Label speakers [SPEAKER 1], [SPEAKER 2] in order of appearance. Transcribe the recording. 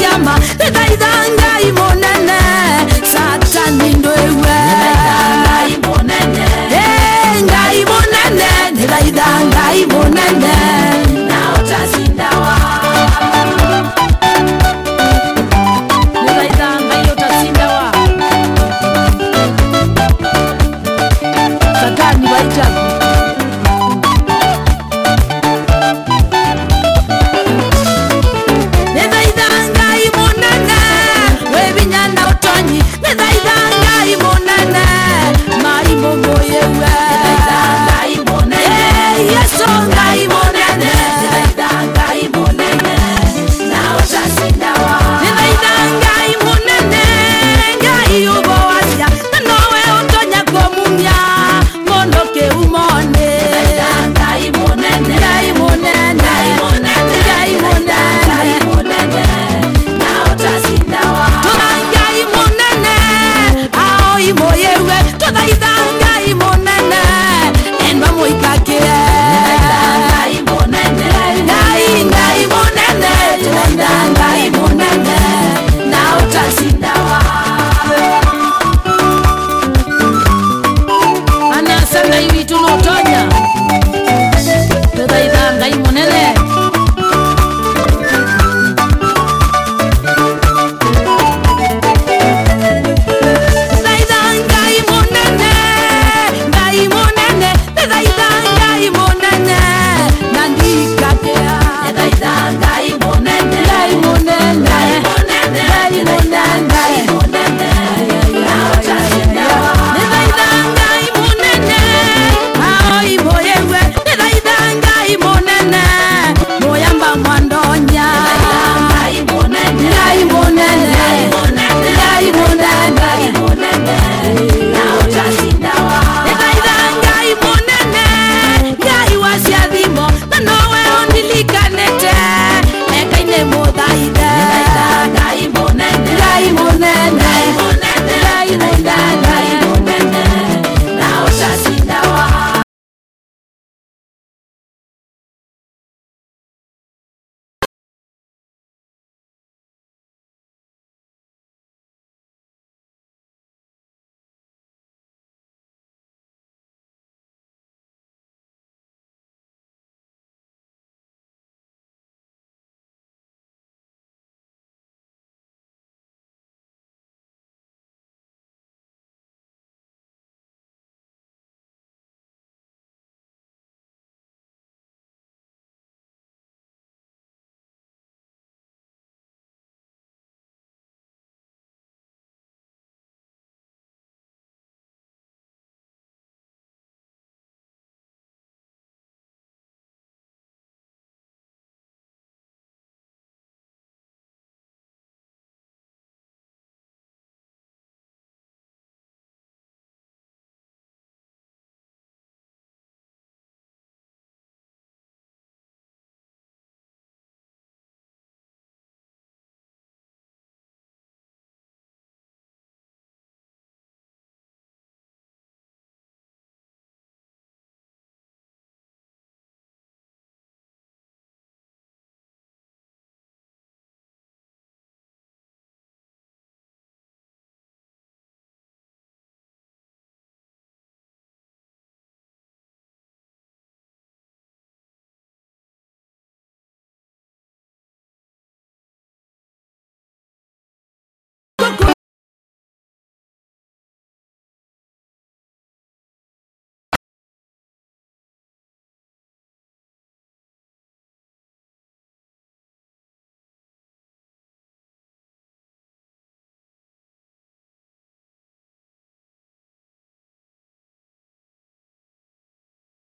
[SPEAKER 1] iwa siama teta ida vitu